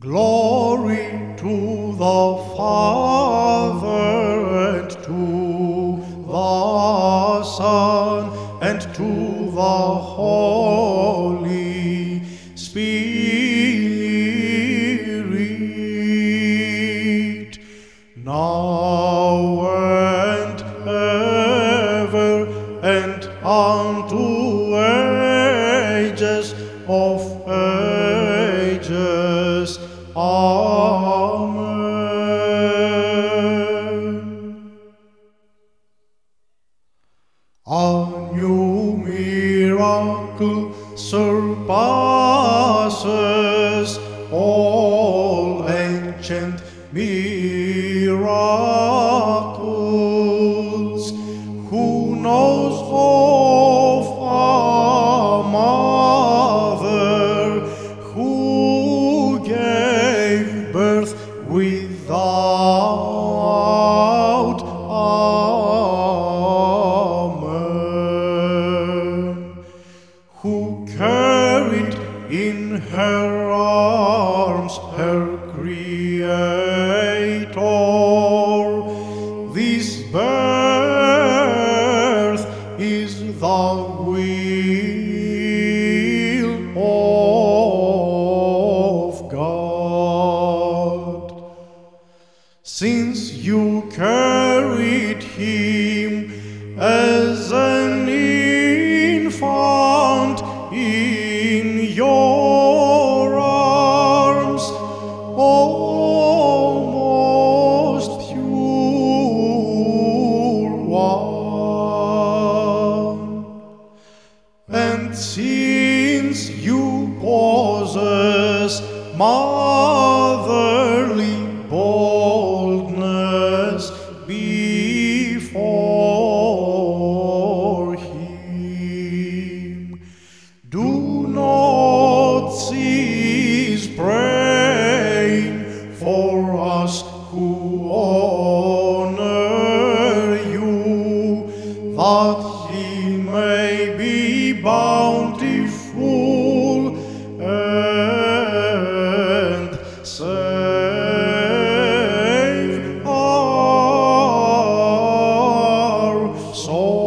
Glory to the Father and to the Son and to the Holy Spirit, now and ever and unto ages of ages. A new miracle surpasses all ancient miracles. Carried in her arms her Creator? This birth is the will of God. Since you carried him as an since you possess motherly boldness before him, do not cease praying for us who honor you. That Oh.